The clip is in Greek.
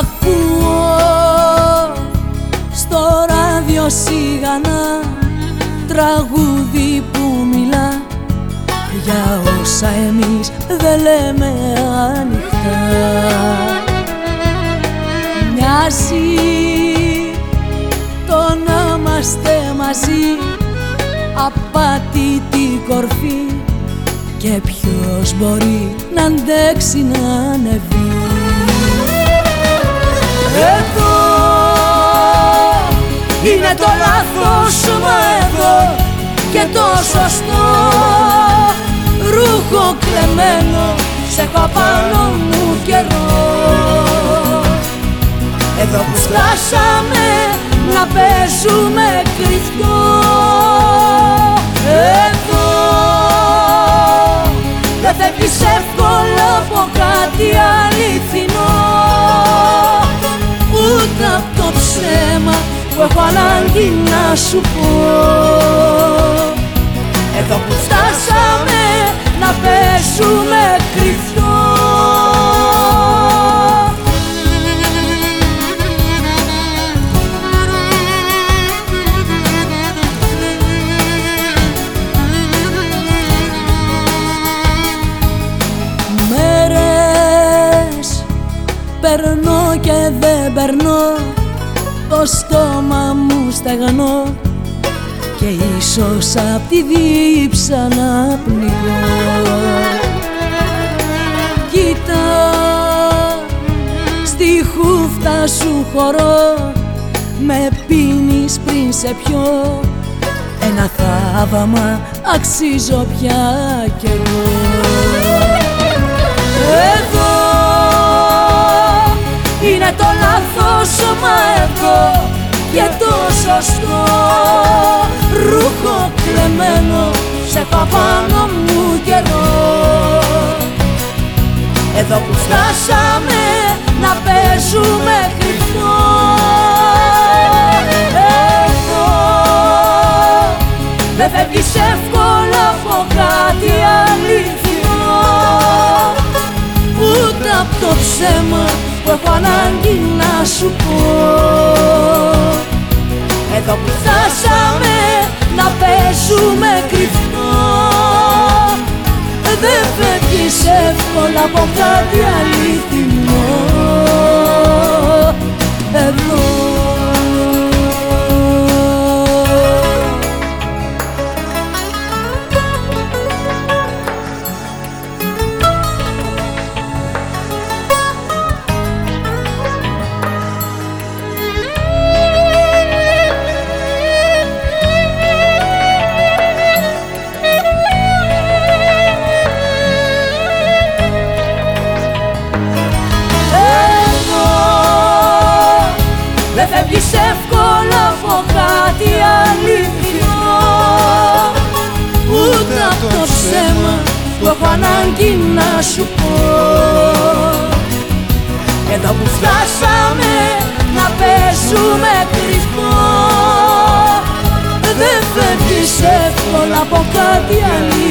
Ακούω στο ράδιο σιγανά τραγούδι που μιλά για όσα εμείς δεν λέμε ανοιχτά. Μοιάζει το να είμαστε μαζί απάτη την κορφή και ποιος μπορεί να αντέξει να ανεβεί. Εδώ. Είναι το λάθος μα εδώ και το σωστό. Ρούχο κλεμμένο σε έχω πάνω μου καιρό. Εδώ που φτάσαμε να παίζουμε κρυφτό να σου πω. Εδώ που φτάσαμε να παίζουμε κρυφτό. Μέρες περνώ και δεν περνώ. Το στόμα μου στεγνώ και ίσως απ' τη δίψα να πνιγώ. Κοίτα στη χούφτα σου χωρώ με πίνεις πριν σε πιω. Ένα θαύμα αξίζω πια κι εγώ. Εδώ είναι το λάθος μα εδώ και το σωστό. Ρούχο κλεμμένο σε πάνω μου καιρό. Εδώ που φτάσαμε να παίζουμε κρυφτό. Εδώ δεν φεύγεις εύκολα από κάτι αληθινό. Ούτε από το ψέμα που έχω ανάγκη να σου πω Εδώ που φτάσαμε να παίζουμε κρυφτό. Δεν φεύγεις εύκολα από κάτι αληθινό φεύγεις εύκολα από κάτι αληθινό. Ούτε από το ψέμα που έχω ανάγκη να σου πω. Εδώ που φτάσαμε να παίζουμε κρυφτό Δεν φεύγεις εύκολα από κάτι αληθινό